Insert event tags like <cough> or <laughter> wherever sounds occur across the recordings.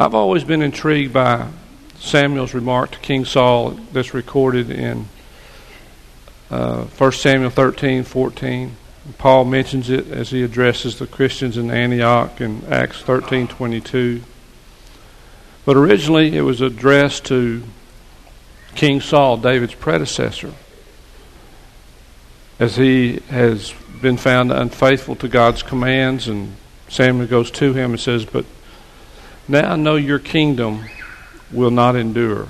I've always been intrigued by Samuel's remark to King Saul that's recorded in uh, 1 Samuel 13, 14. Paul mentions it as he addresses the Christians in Antioch in Acts 13, 22. But originally it was addressed to King Saul, David's predecessor, as he has been found unfaithful to God's commands. And Samuel goes to him and says, But now I know your kingdom will not endure.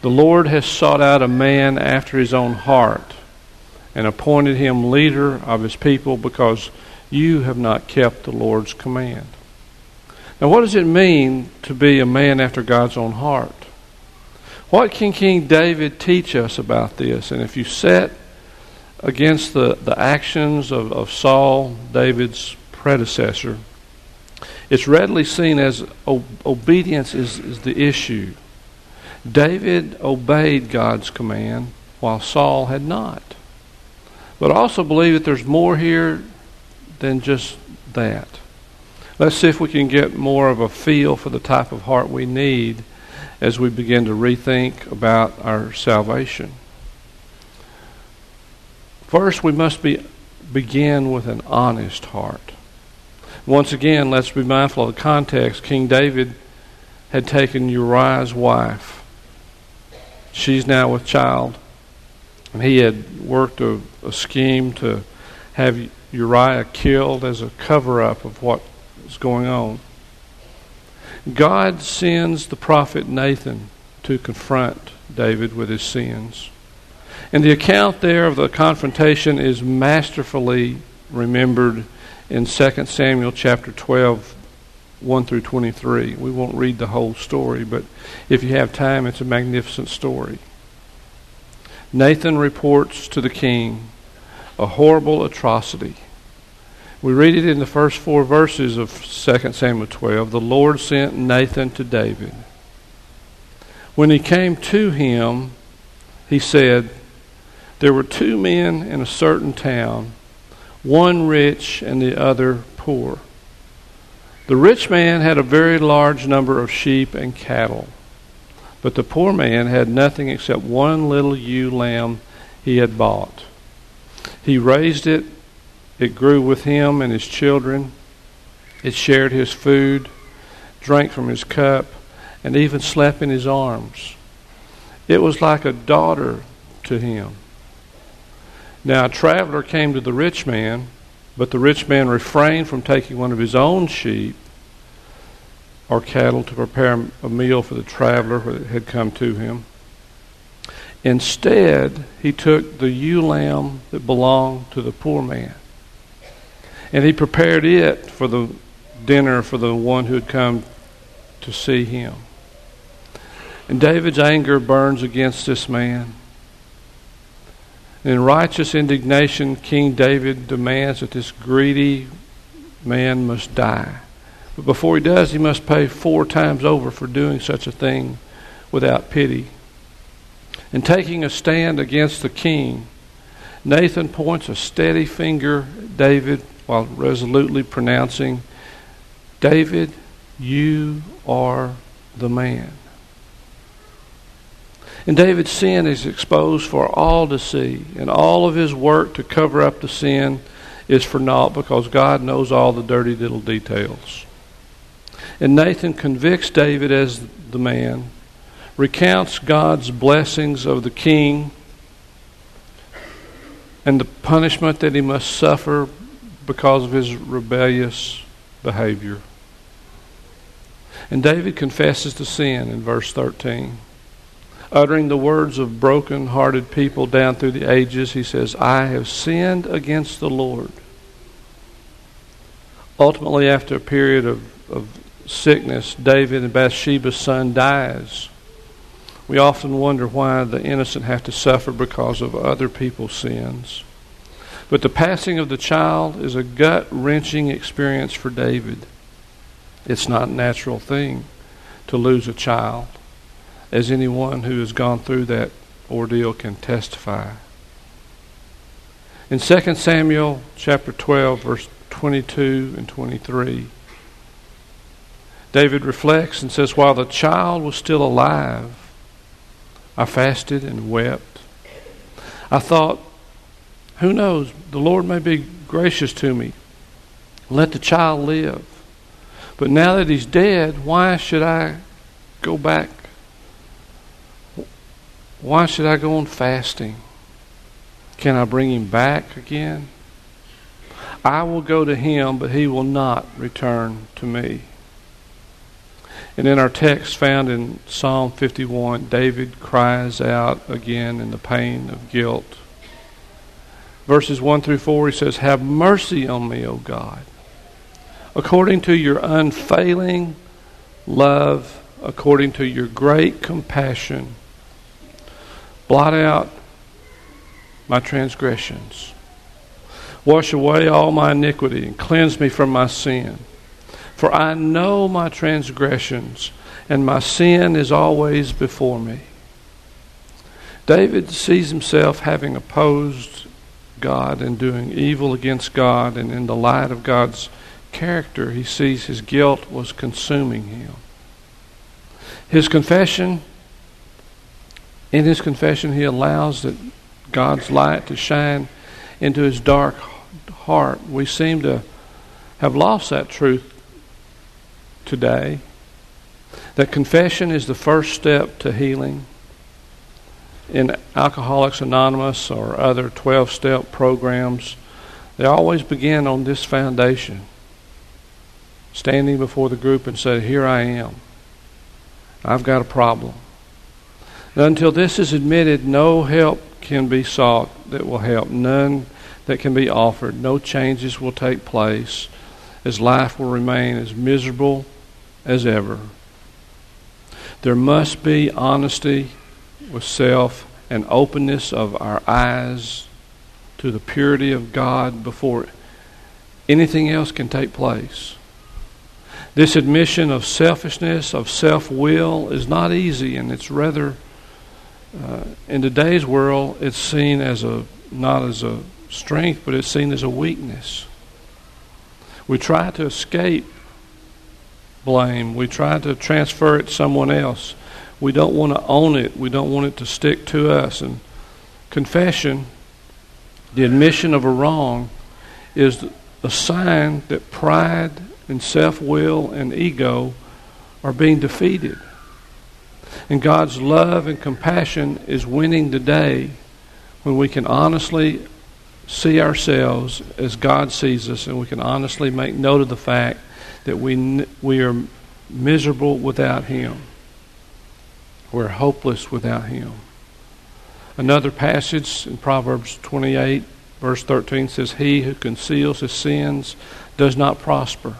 The Lord has sought out a man after his own heart and appointed him leader of his people because you have not kept the Lord's command. Now, what does it mean to be a man after God's own heart? What can King David teach us about this? And if you set against the, the actions of, of Saul, David's predecessor, it's readily seen as o- obedience is, is the issue. David obeyed God's command while Saul had not. But I also believe that there's more here than just that. Let's see if we can get more of a feel for the type of heart we need as we begin to rethink about our salvation. First, we must be, begin with an honest heart. Once again, let's be mindful of the context. King David had taken Uriah's wife. She's now with child. And he had worked a, a scheme to have Uriah killed as a cover up of what was going on. God sends the prophet Nathan to confront David with his sins. And the account there of the confrontation is masterfully remembered in 2 Samuel chapter 12, 1 through 23. We won't read the whole story, but if you have time, it's a magnificent story. Nathan reports to the king a horrible atrocity. We read it in the first four verses of 2 Samuel 12. The Lord sent Nathan to David. When he came to him, he said, There were two men in a certain town one rich and the other poor. The rich man had a very large number of sheep and cattle, but the poor man had nothing except one little ewe lamb he had bought. He raised it, it grew with him and his children, it shared his food, drank from his cup, and even slept in his arms. It was like a daughter to him. Now a traveler came to the rich man, but the rich man refrained from taking one of his own sheep or cattle to prepare a meal for the traveler that had come to him. Instead, he took the ewe lamb that belonged to the poor man, and he prepared it for the dinner for the one who had come to see him. And David's anger burns against this man. In righteous indignation, King David demands that this greedy man must die. But before he does, he must pay four times over for doing such a thing without pity. In taking a stand against the king, Nathan points a steady finger at David while resolutely pronouncing, David, you are the man. And David's sin is exposed for all to see, and all of his work to cover up the sin is for naught because God knows all the dirty little details. And Nathan convicts David as the man, recounts God's blessings of the king, and the punishment that he must suffer because of his rebellious behavior. And David confesses the sin in verse 13 uttering the words of broken hearted people down through the ages, he says, I have sinned against the Lord. Ultimately, after a period of, of sickness, David and Bathsheba's son dies. We often wonder why the innocent have to suffer because of other people's sins. But the passing of the child is a gut wrenching experience for David. It's not a natural thing to lose a child as anyone who has gone through that ordeal can testify. In 2 Samuel chapter 12 verse 22 and 23 David reflects and says, While the child was still alive, I fasted and wept. I thought, Who knows? The Lord may be gracious to me. Let the child live. But now that he's dead, why should I go back? Why should I go on fasting? Can I bring him back again? I will go to him, but he will not return to me. And in our text found in Psalm 51, David cries out again in the pain of guilt. Verses 1 through 4, he says, Have mercy on me, O God, according to your unfailing love, according to your great compassion. Blot out my transgressions. Wash away all my iniquity and cleanse me from my sin. For I know my transgressions, and my sin is always before me. David sees himself having opposed God and doing evil against God, and in the light of God's character, he sees his guilt was consuming him. His confession, in his confession, he allows that God's light to shine into his dark heart. We seem to have lost that truth today that confession is the first step to healing. In Alcoholics Anonymous or other 12 step programs, they always begin on this foundation standing before the group and say, Here I am. I've got a problem. Until this is admitted, no help can be sought that will help, none that can be offered, no changes will take place, as life will remain as miserable as ever. There must be honesty with self and openness of our eyes to the purity of God before anything else can take place. This admission of selfishness, of self will, is not easy, and it's rather, uh, in today's world, it's seen as a not as a strength, but it's seen as a weakness. We try to escape blame. We try to transfer it to someone else. We don't want to own it. We don't want it to stick to us. And confession, the admission of a wrong, is a sign that pride and self will and ego are being defeated. And God's love and compassion is winning the day when we can honestly see ourselves as God sees us and we can honestly make note of the fact that we, we are miserable without Him. We're hopeless without Him. Another passage in Proverbs 28, verse 13 says, He who conceals his sins does not prosper,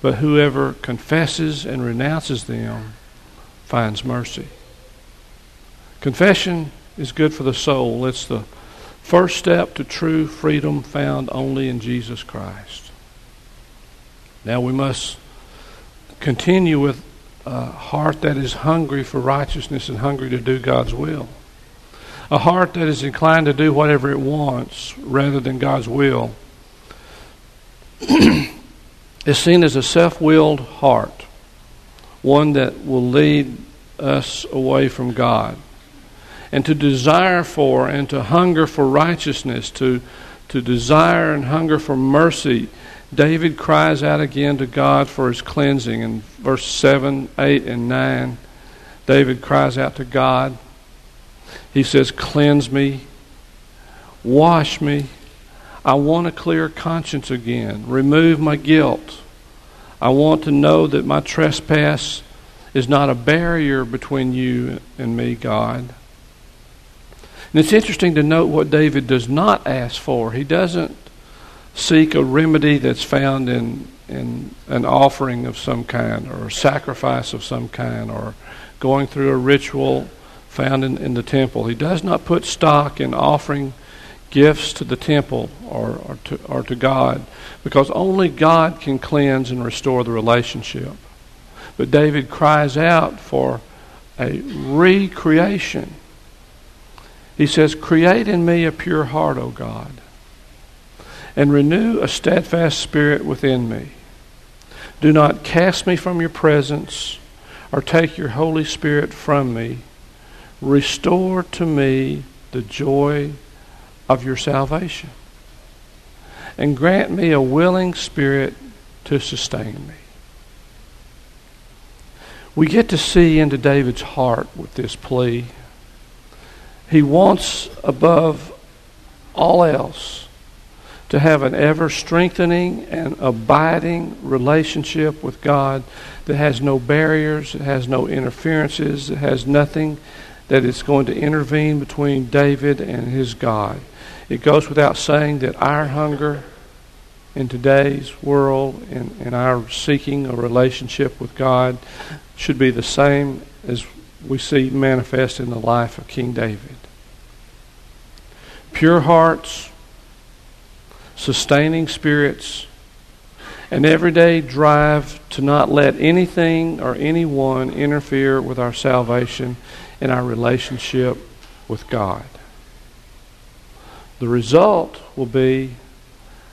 but whoever confesses and renounces them finds mercy. Confession is good for the soul. It's the first step to true freedom found only in Jesus Christ. Now we must continue with a heart that is hungry for righteousness and hungry to do God's will. A heart that is inclined to do whatever it wants rather than God's will <clears throat> is seen as a self willed heart, one that will lead us away from God. And to desire for and to hunger for righteousness, to, to desire and hunger for mercy, David cries out again to God for his cleansing. In verse 7, 8, and 9, David cries out to God. He says, Cleanse me, wash me. I want a clear conscience again. Remove my guilt. I want to know that my trespass is not a barrier between you and me, God. And it's interesting to note what David does not ask for. He doesn't seek a remedy that's found in, in an offering of some kind or a sacrifice of some kind or going through a ritual found in, in the temple. He does not put stock in offering gifts to the temple or, or, to, or to God because only God can cleanse and restore the relationship. But David cries out for a recreation. He says, Create in me a pure heart, O God and renew a steadfast spirit within me. Do not cast me from your presence or take your Holy Spirit from me. Restore to me the joy of your salvation and grant me a willing spirit to sustain me. We get to see into David's heart with this plea. He wants, above all else, to have an ever strengthening and abiding relationship with God that has no barriers, that has no interferences, that has nothing that is going to intervene between David and his God. It goes without saying that our hunger in today's world in, in our seeking a relationship with God should be the same as we see manifest in the life of King David. Pure hearts, sustaining spirits, an everyday drive to not let anything or anyone interfere with our salvation and our relationship with God. The result will be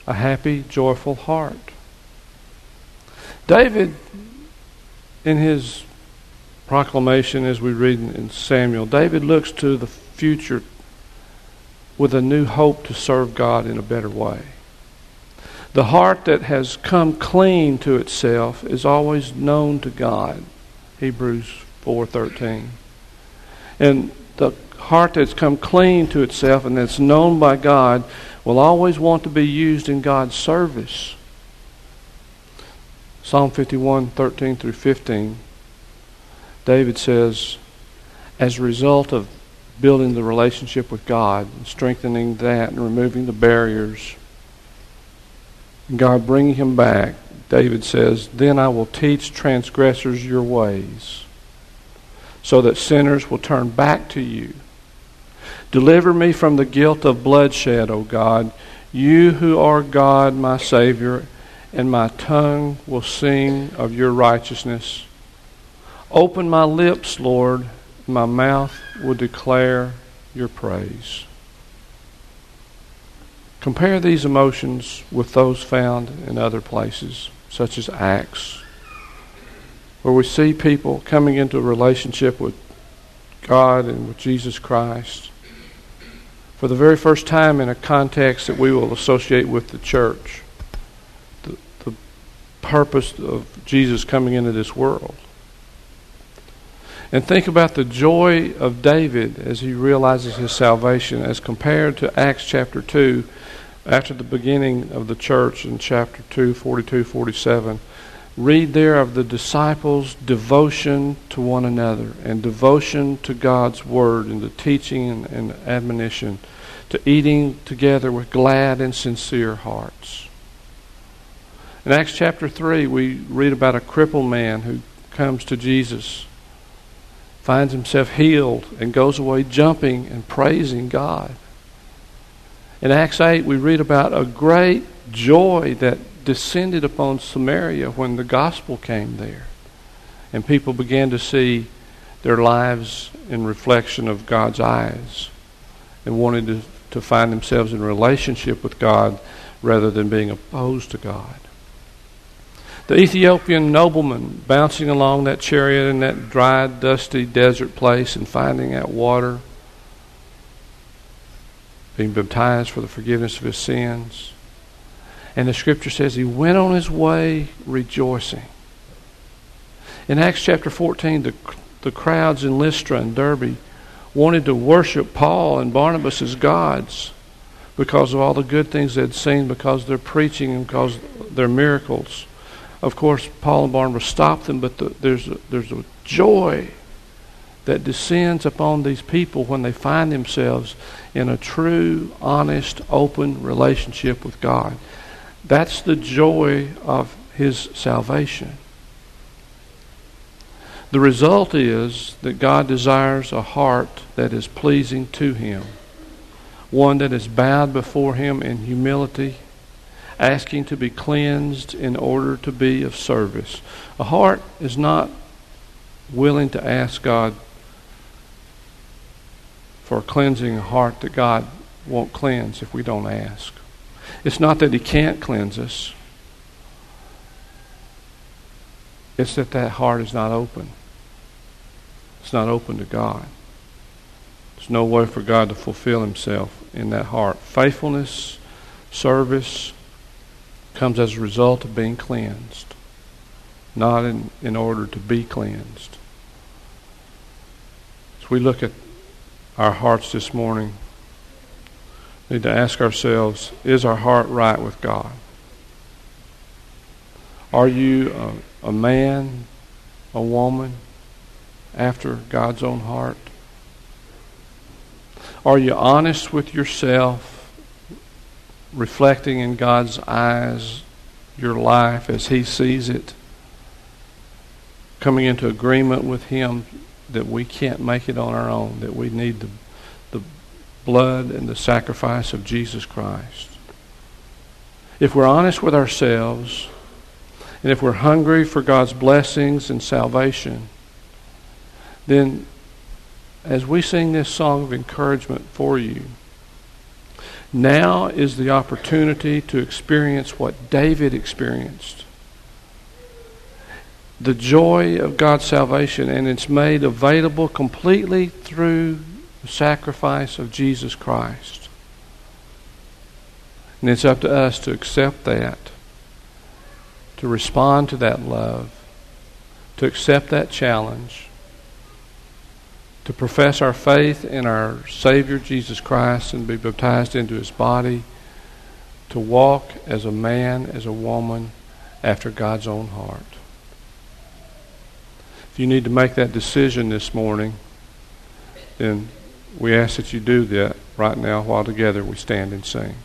a happy, joyful heart. David, in his proclamation, as we read in Samuel, David looks to the future with a new hope to serve God in a better way. The heart that has come clean to itself is always known to God. Hebrews 4:13. And the heart that's come clean to itself and that's known by God will always want to be used in God's service. Psalm 51, 13 through 15, David says, as a result of building the relationship with God, and strengthening that, and removing the barriers, God bringing him back, David says, Then I will teach transgressors your ways, so that sinners will turn back to you. Deliver me from the guilt of bloodshed, O God, you who are God, my Savior, and my tongue will sing of your righteousness. Open my lips, Lord, my mouth will declare your praise. Compare these emotions with those found in other places, such as Acts, where we see people coming into a relationship with God and with Jesus Christ for the very first time in a context that we will associate with the church. The, the purpose of Jesus coming into this world. And think about the joy of David as he realizes his salvation as compared to Acts chapter 2 after the beginning of the church in chapter 2, 42, 47 read there of the disciples' devotion to one another and devotion to God's Word and the teaching and, and admonition, to eating together with glad and sincere hearts. In Acts chapter 3, we read about a crippled man who comes to Jesus, finds himself healed, and goes away jumping and praising God. In Acts 8, we read about a great joy that descended upon Samaria when the gospel came there. And people began to see their lives in reflection of God's eyes and wanted to, to find themselves in relationship with God rather than being opposed to God. The Ethiopian nobleman bouncing along that chariot in that dry, dusty desert place and finding that water, being baptized for the forgiveness of his sins and the scripture says he went on his way rejoicing. In Acts chapter 14, the, the crowds in Lystra and Derbe wanted to worship Paul and Barnabas as gods because of all the good things they'd seen, because of their preaching and because their miracles. Of course, Paul and Barnabas stopped them, but the, there's, a, there's a joy that descends upon these people when they find themselves in a true, honest, open relationship with God. That's the joy of his salvation. The result is that God desires a heart that is pleasing to him, one that is bowed before him in humility, asking to be cleansed in order to be of service. A heart is not willing to ask God for cleansing a heart that God won't cleanse if we don't ask. It's not that He can't cleanse us. It's that that heart is not open. It's not open to God. There's no way for God to fulfill himself in that heart. Faithfulness, service comes as a result of being cleansed, not in, in order to be cleansed. As we look at our hearts this morning, need to ask ourselves, is our heart right with God? Are you a, a man, a woman after God's own heart? Are you honest with yourself, reflecting in God's eyes your life as He sees it, coming into agreement with Him that we can't make it on our own, that we need the, the blood and the sacrifice of Jesus Christ? If we're honest with ourselves, and if we're hungry for God's blessings and salvation, then as we sing this song of encouragement for you, now is the opportunity to experience what David experienced the joy of God's salvation, and it's made available completely through the sacrifice of Jesus Christ. And it's up to us to accept that to respond to that love, to accept that challenge, to profess our faith in our Savior Jesus Christ and be baptized into his body, to walk as a man, as a woman, after God's own heart. If you need to make that decision this morning, then we ask that you do that right now while together we stand and sing.